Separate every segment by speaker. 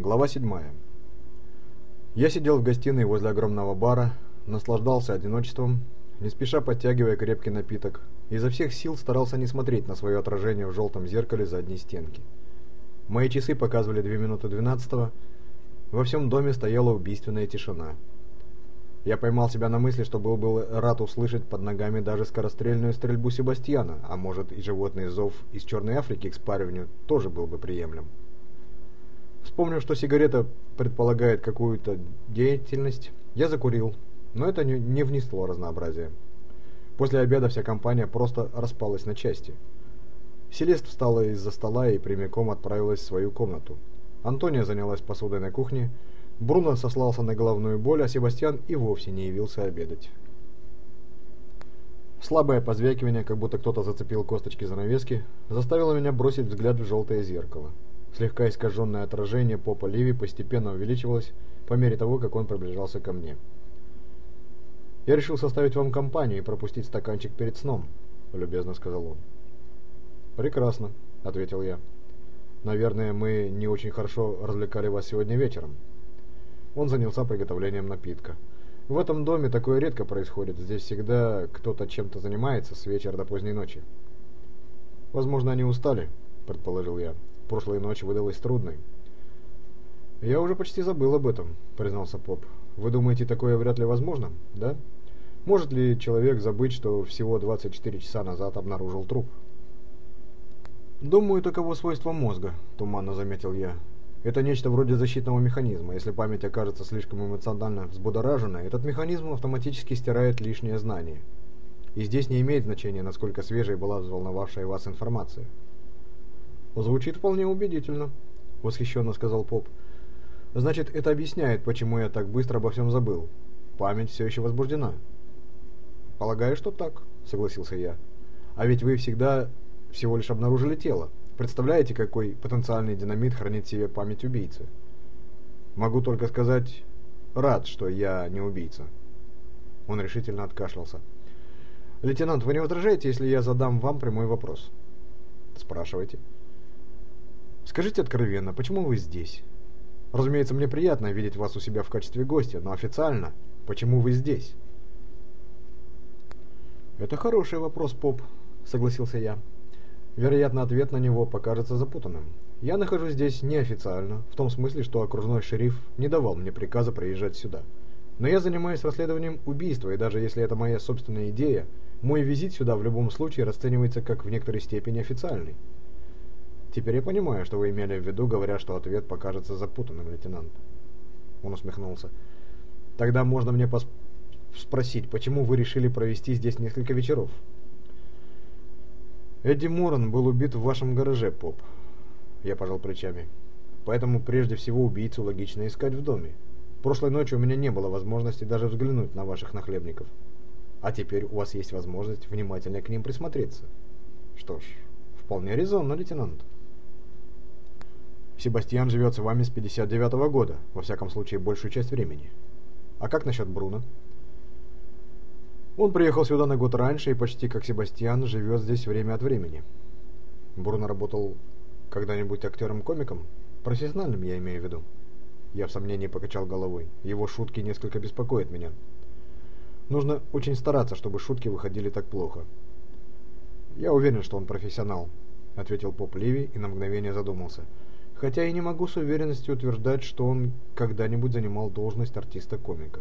Speaker 1: Глава 7. Я сидел в гостиной возле огромного бара, наслаждался одиночеством, не спеша подтягивая крепкий напиток, и изо всех сил старался не смотреть на свое отражение в желтом зеркале задней стенки. Мои часы показывали 2 минуты 12 во всем доме стояла убийственная тишина. Я поймал себя на мысли, что был бы рад услышать под ногами даже скорострельную стрельбу Себастьяна, а может и животный зов из Черной Африки к спариванию тоже был бы приемлем. Вспомнив, что сигарета предполагает какую-то деятельность, я закурил, но это не, не внесло разнообразия. После обеда вся компания просто распалась на части. Селест встала из-за стола и прямиком отправилась в свою комнату. Антония занялась посудой на кухне, Бруно сослался на головную боль, а Себастьян и вовсе не явился обедать. Слабое позвякивание, как будто кто-то зацепил косточки занавески, заставило меня бросить взгляд в желтое зеркало. Слегка искаженное отражение попа Ливи постепенно увеличивалось по мере того, как он приближался ко мне. «Я решил составить вам компанию и пропустить стаканчик перед сном», — любезно сказал он. «Прекрасно», — ответил я. «Наверное, мы не очень хорошо развлекали вас сегодня вечером». Он занялся приготовлением напитка. В этом доме такое редко происходит. Здесь всегда кто-то чем-то занимается с вечера до поздней ночи. «Возможно, они устали», — предположил я. Прошлой ночь выдалась трудной. «Я уже почти забыл об этом», — признался Поп. «Вы думаете, такое вряд ли возможно, да? Может ли человек забыть, что всего 24 часа назад обнаружил труп?» «Думаю, таково свойство мозга», — туманно заметил я. «Это нечто вроде защитного механизма. Если память окажется слишком эмоционально взбудораженной, этот механизм автоматически стирает лишнее знание. И здесь не имеет значения, насколько свежей была взволновавшая вас информация». «Звучит вполне убедительно», — восхищенно сказал Поп. «Значит, это объясняет, почему я так быстро обо всем забыл. Память все еще возбуждена». «Полагаю, что так», — согласился я. «А ведь вы всегда всего лишь обнаружили тело. Представляете, какой потенциальный динамит хранит в себе память убийцы?» «Могу только сказать, рад, что я не убийца». Он решительно откашлялся. «Лейтенант, вы не возражаете, если я задам вам прямой вопрос?» «Спрашивайте». Скажите откровенно, почему вы здесь? Разумеется, мне приятно видеть вас у себя в качестве гостя, но официально, почему вы здесь? Это хороший вопрос, Поп, согласился я. Вероятно, ответ на него покажется запутанным. Я нахожусь здесь неофициально, в том смысле, что окружной шериф не давал мне приказа приезжать сюда. Но я занимаюсь расследованием убийства, и даже если это моя собственная идея, мой визит сюда в любом случае расценивается как в некоторой степени официальный. Теперь я понимаю, что вы имели в виду, говоря, что ответ покажется запутанным, лейтенант. Он усмехнулся. Тогда можно мне спросить, почему вы решили провести здесь несколько вечеров? Эдди Моран был убит в вашем гараже, Поп. Я пожал плечами. Поэтому прежде всего убийцу логично искать в доме. Прошлой ночью у меня не было возможности даже взглянуть на ваших нахлебников. А теперь у вас есть возможность внимательно к ним присмотреться. Что ж, вполне резонно, лейтенант. Себастьян живет с вами с 59 -го года, во всяком случае, большую часть времени. А как насчет Бруно? Он приехал сюда на год раньше и почти как Себастьян живет здесь время от времени. Бруно работал когда-нибудь актером-комиком? Профессиональным, я имею в виду. Я в сомнении покачал головой. Его шутки несколько беспокоят меня. Нужно очень стараться, чтобы шутки выходили так плохо. Я уверен, что он профессионал, ответил Поп Ливи и на мгновение задумался – хотя и не могу с уверенностью утверждать, что он когда-нибудь занимал должность артиста-комика.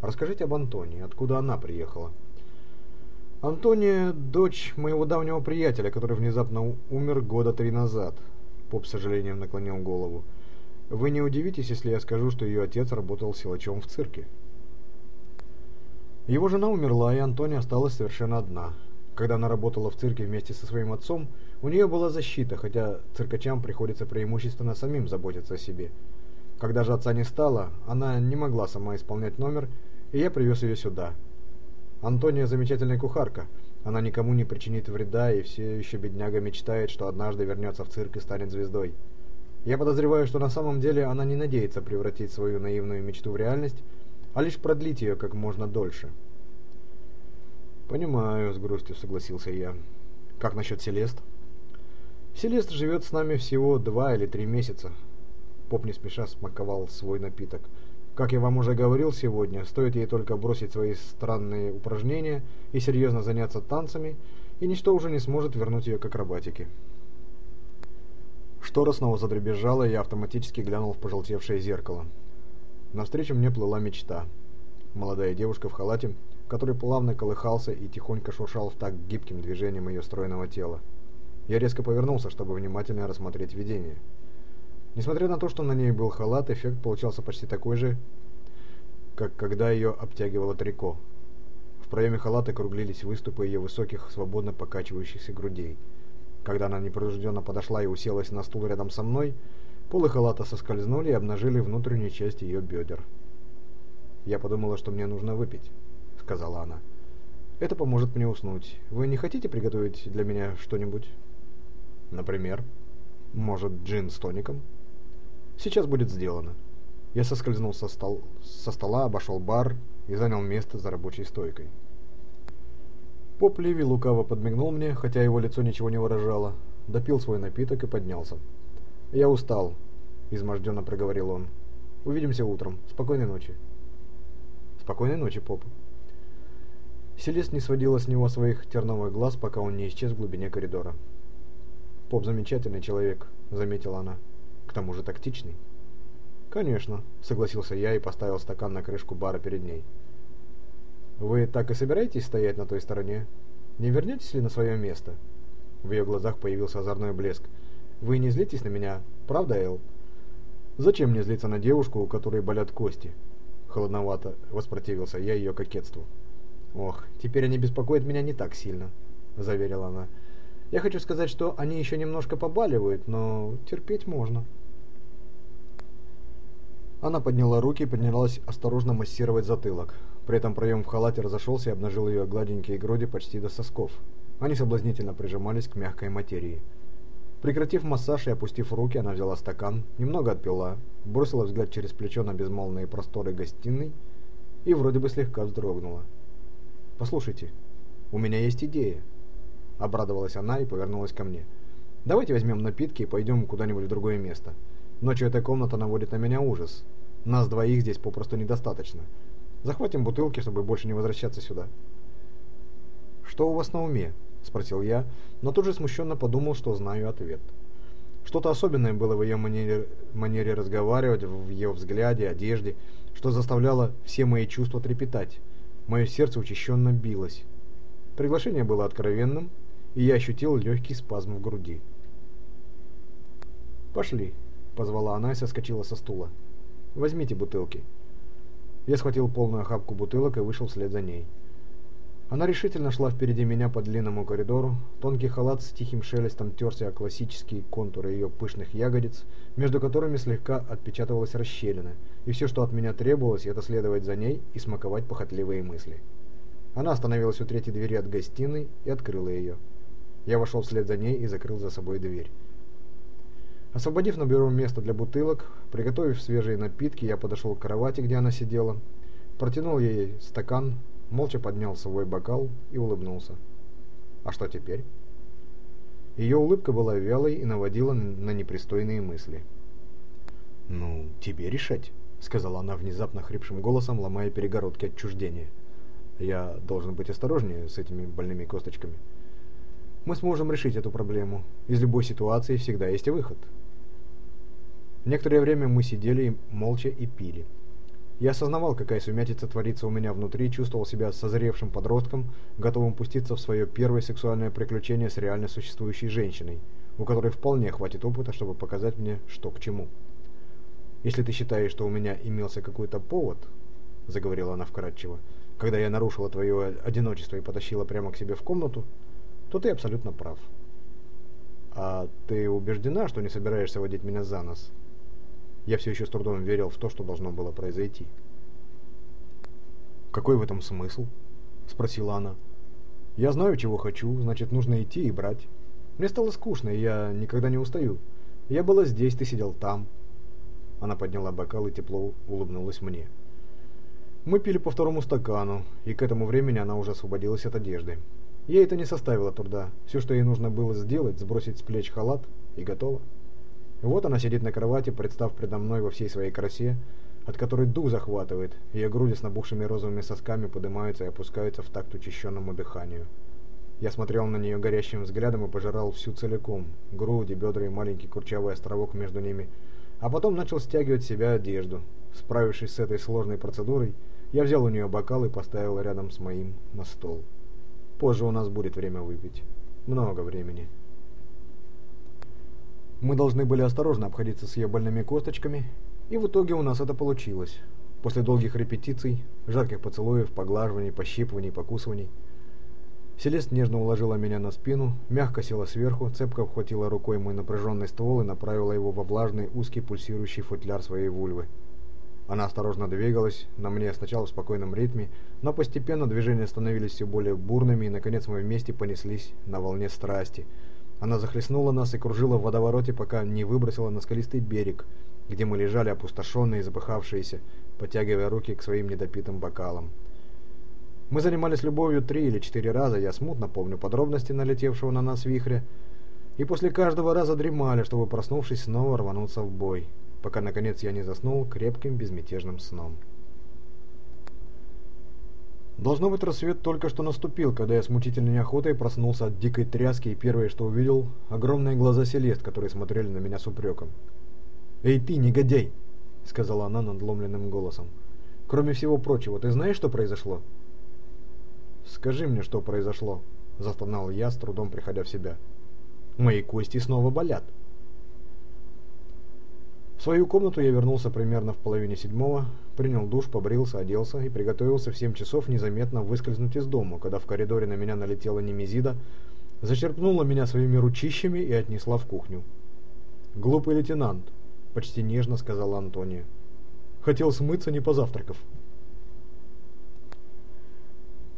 Speaker 1: Расскажите об Антонии, откуда она приехала. Антония – дочь моего давнего приятеля, который внезапно умер года три назад. Поп с сожалением наклонил голову. Вы не удивитесь, если я скажу, что ее отец работал силачом в цирке. Его жена умерла, и Антония осталась совершенно одна. Когда она работала в цирке вместе со своим отцом – у нее была защита, хотя циркачам приходится преимущественно самим заботиться о себе. Когда же отца не стало, она не могла сама исполнять номер, и я привез ее сюда. Антония замечательная кухарка. Она никому не причинит вреда, и все еще бедняга мечтает, что однажды вернется в цирк и станет звездой. Я подозреваю, что на самом деле она не надеется превратить свою наивную мечту в реальность, а лишь продлить ее как можно дольше. «Понимаю», — с грустью согласился я. «Как насчет Селест?» Селест живет с нами всего два или три месяца. Поп не спеша смаковал свой напиток. Как я вам уже говорил сегодня, стоит ей только бросить свои странные упражнения и серьезно заняться танцами, и ничто уже не сможет вернуть ее к акробатике. Штора снова задребезжала, и я автоматически глянул в пожелтевшее зеркало. Навстречу мне плыла мечта. Молодая девушка в халате, который плавно колыхался и тихонько шуршал в так гибким движением ее стройного тела. Я резко повернулся, чтобы внимательно рассмотреть видение. Несмотря на то, что на ней был халат, эффект получался почти такой же, как когда ее обтягивало трико. В проеме халата круглились выступы ее высоких, свободно покачивающихся грудей. Когда она непринужденно подошла и уселась на стул рядом со мной, полы халата соскользнули и обнажили внутреннюю часть ее бедер. «Я подумала, что мне нужно выпить», — сказала она. «Это поможет мне уснуть. Вы не хотите приготовить для меня что-нибудь?» «Например?» «Может, джин с тоником?» Сейчас будет сделано. Я соскользнул со, стол, со стола, обошел бар и занял место за рабочей стойкой. Поп Ливи лукаво подмигнул мне, хотя его лицо ничего не выражало, допил свой напиток и поднялся. «Я устал», — изможденно проговорил он. «Увидимся утром. Спокойной ночи». «Спокойной ночи, Поп». Селест не сводила с него своих терновых глаз, пока он не исчез в глубине коридора. «Поп замечательный человек», — заметила она тому же тактичный. «Конечно», — согласился я и поставил стакан на крышку бара перед ней. «Вы так и собираетесь стоять на той стороне? Не вернетесь ли на свое место?» В ее глазах появился озорной блеск. «Вы не злитесь на меня, правда, Эл?» «Зачем мне злиться на девушку, у которой болят кости?» Холодновато воспротивился я ее кокетству. «Ох, теперь они беспокоят меня не так сильно», — заверила она. «Я хочу сказать, что они еще немножко побаливают, но терпеть можно». Она подняла руки и принялась осторожно массировать затылок. При этом проем в халате разошелся и обнажил ее гладенькие груди почти до сосков. Они соблазнительно прижимались к мягкой материи. Прекратив массаж и опустив руки, она взяла стакан, немного отпила, бросила взгляд через плечо на безмолвные просторы гостиной и вроде бы слегка вздрогнула. «Послушайте, у меня есть идея», — обрадовалась она и повернулась ко мне. «Давайте возьмем напитки и пойдем куда-нибудь в другое место». Ночью эта комната наводит на меня ужас. Нас двоих здесь попросту недостаточно. Захватим бутылки, чтобы больше не возвращаться сюда. «Что у вас на уме?» – спросил я, но тут же смущенно подумал, что знаю ответ. Что-то особенное было в ее манере, манере разговаривать, в ее взгляде, одежде, что заставляло все мои чувства трепетать. Мое сердце учащенно билось. Приглашение было откровенным, и я ощутил легкий спазм в груди. «Пошли», позвала она и соскочила со стула. «Возьмите бутылки». Я схватил полную охапку бутылок и вышел вслед за ней. Она решительно шла впереди меня по длинному коридору. Тонкий халат с тихим шелестом терся о классические контуры ее пышных ягодиц, между которыми слегка отпечатывалась расщелина, и все, что от меня требовалось, это следовать за ней и смаковать похотливые мысли. Она остановилась у третьей двери от гостиной и открыла ее. Я вошел вслед за ней и закрыл за собой дверь. Освободив на бюро место для бутылок, приготовив свежие напитки, я подошел к кровати, где она сидела, протянул ей стакан, молча поднял свой бокал и улыбнулся. А что теперь? Ее улыбка была вялой и наводила на непристойные мысли. «Ну, тебе решать», — сказала она внезапно хрипшим голосом, ломая перегородки отчуждения. «Я должен быть осторожнее с этими больными косточками. Мы сможем решить эту проблему. Из любой ситуации всегда есть выход». Некоторое время мы сидели молча и пили. Я осознавал, какая сумятица творится у меня внутри, чувствовал себя созревшим подростком, готовым пуститься в свое первое сексуальное приключение с реально существующей женщиной, у которой вполне хватит опыта, чтобы показать мне, что к чему. «Если ты считаешь, что у меня имелся какой-то повод», — заговорила она вкратчиво, «когда я нарушила твое одиночество и потащила прямо к себе в комнату, то ты абсолютно прав». «А ты убеждена, что не собираешься водить меня за нос?» Я все еще с трудом верил в то, что должно было произойти. «Какой в этом смысл?» – спросила она. «Я знаю, чего хочу, значит, нужно идти и брать. Мне стало скучно, и я никогда не устаю. Я была здесь, ты сидел там». Она подняла бокал и тепло улыбнулась мне. Мы пили по второму стакану, и к этому времени она уже освободилась от одежды. Ей это не составило труда. Все, что ей нужно было сделать, сбросить с плеч халат, и готово. Вот она сидит на кровати, представ предо мной во всей своей красе, от которой дух захватывает, ее груди с набухшими розовыми сосками поднимаются и опускаются в такт учащенному дыханию. Я смотрел на нее горящим взглядом и пожирал всю целиком, груди, бедра и маленький курчавый островок между ними, а потом начал стягивать с себя одежду. Справившись с этой сложной процедурой, я взял у нее бокал и поставил рядом с моим на стол. Позже у нас будет время выпить. Много времени. Мы должны были осторожно обходиться с ее больными косточками, и в итоге у нас это получилось. После долгих репетиций, жарких поцелуев, поглаживаний, пощипываний, покусываний, Селест нежно уложила меня на спину, мягко села сверху, цепко обхватила рукой мой напряженный ствол и направила его во влажный, узкий, пульсирующий футляр своей вульвы. Она осторожно двигалась, на мне сначала в спокойном ритме, но постепенно движения становились все более бурными, и, наконец, мы вместе понеслись на волне страсти. Она захлестнула нас и кружила в водовороте, пока не выбросила на скалистый берег, где мы лежали опустошенные и запыхавшиеся, потягивая руки к своим недопитым бокалам. Мы занимались любовью три или четыре раза, я смутно помню подробности налетевшего на нас вихря, и после каждого раза дремали, чтобы, проснувшись, снова рвануться в бой, пока, наконец, я не заснул крепким безмятежным сном. Должно быть, рассвет только что наступил, когда я с мучительной неохотой проснулся от дикой тряски, и первое, что увидел, огромные глаза Селест, которые смотрели на меня с упреком. «Эй ты, негодяй!» — сказала она надломленным голосом. «Кроме всего прочего, ты знаешь, что произошло?» «Скажи мне, что произошло», — застонал я, с трудом приходя в себя. «Мои кости снова болят». Свою комнату я вернулся примерно в половине седьмого, принял душ, побрился, оделся и приготовился в семь часов незаметно выскользнуть из дома, когда в коридоре на меня налетела Немезида, зачерпнула меня своими ручищами и отнесла в кухню. «Глупый лейтенант», — почти нежно сказала Антония. «Хотел смыться, не позавтракав».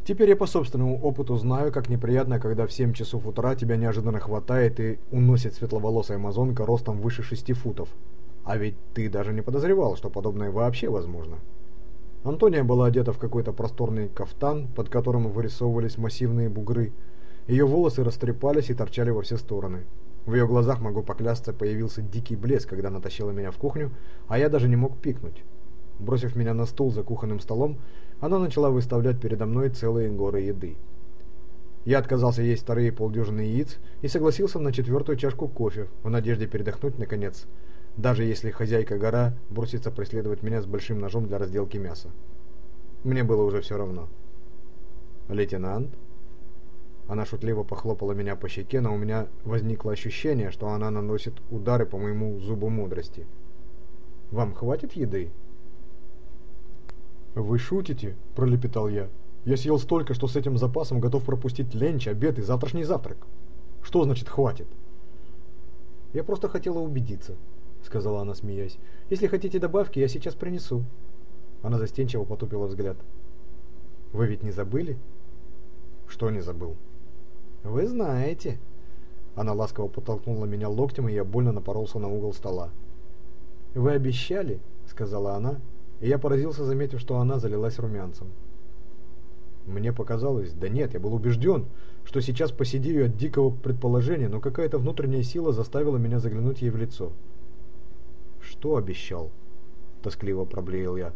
Speaker 1: Теперь я по собственному опыту знаю, как неприятно, когда в 7 часов утра тебя неожиданно хватает и уносит светловолосая амазонка ростом выше 6 футов. А ведь ты даже не подозревал, что подобное вообще возможно. Антония была одета в какой-то просторный кафтан, под которым вырисовывались массивные бугры. Ее волосы растрепались и торчали во все стороны. В ее глазах, могу поклясться, появился дикий блеск, когда она тащила меня в кухню, а я даже не мог пикнуть. Бросив меня на стул за кухонным столом, она начала выставлять передо мной целые горы еды. Я отказался есть вторые полдюжины яиц и согласился на четвертую чашку кофе, в надежде передохнуть наконец, даже если хозяйка гора бросится преследовать меня с большим ножом для разделки мяса. Мне было уже все равно. «Лейтенант?» Она шутливо похлопала меня по щеке, но у меня возникло ощущение, что она наносит удары по моему зубу мудрости. «Вам хватит еды?» «Вы шутите?» – пролепетал я. «Я съел столько, что с этим запасом готов пропустить ленч, обед и завтрашний завтрак. Что значит «хватит»?» «Я просто хотела убедиться», – сказала она, смеясь. «Если хотите добавки, я сейчас принесу». Она застенчиво потупила взгляд. «Вы ведь не забыли?» «Что не забыл?» «Вы знаете». Она ласково подтолкнула меня локтем, и я больно напоролся на угол стола. «Вы обещали», — сказала она, и я поразился, заметив, что она залилась румянцем. Мне показалось, да нет, я был убежден, что сейчас посидею от дикого предположения, но какая-то внутренняя сила заставила меня заглянуть ей в лицо. «Что обещал?» – тоскливо проблеял я.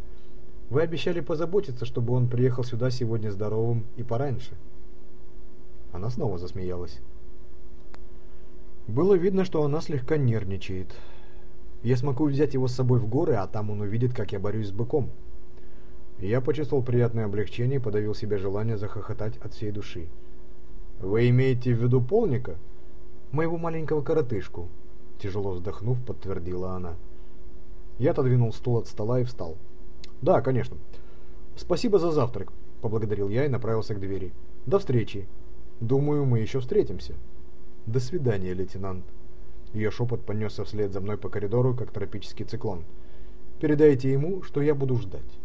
Speaker 1: «Вы обещали позаботиться, чтобы он приехал сюда сегодня здоровым и пораньше». Она снова засмеялась. Было видно, что она слегка нервничает. Я смогу взять его с собой в горы, а там он увидит, как я борюсь с быком. Я почувствовал приятное облегчение и подавил себе желание захохотать от всей души. «Вы имеете в виду полника?» «Моего маленького коротышку», — тяжело вздохнув, подтвердила она. Я отодвинул стул от стола и встал. «Да, конечно. Спасибо за завтрак», — поблагодарил я и направился к двери. «До встречи. Думаю, мы еще встретимся». «До свидания, лейтенант». Ее шепот понесся вслед за мной по коридору, как тропический циклон. «Передайте ему, что я буду ждать».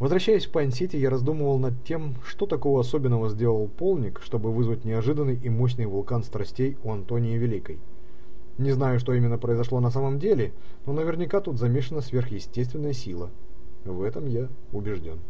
Speaker 1: Возвращаясь в Пайн-Сити, я раздумывал над тем, что такого особенного сделал Полник, чтобы вызвать неожиданный и мощный вулкан страстей у Антонии Великой. Не знаю, что именно произошло на самом деле, но наверняка тут замешана сверхъестественная сила. В этом я убежден.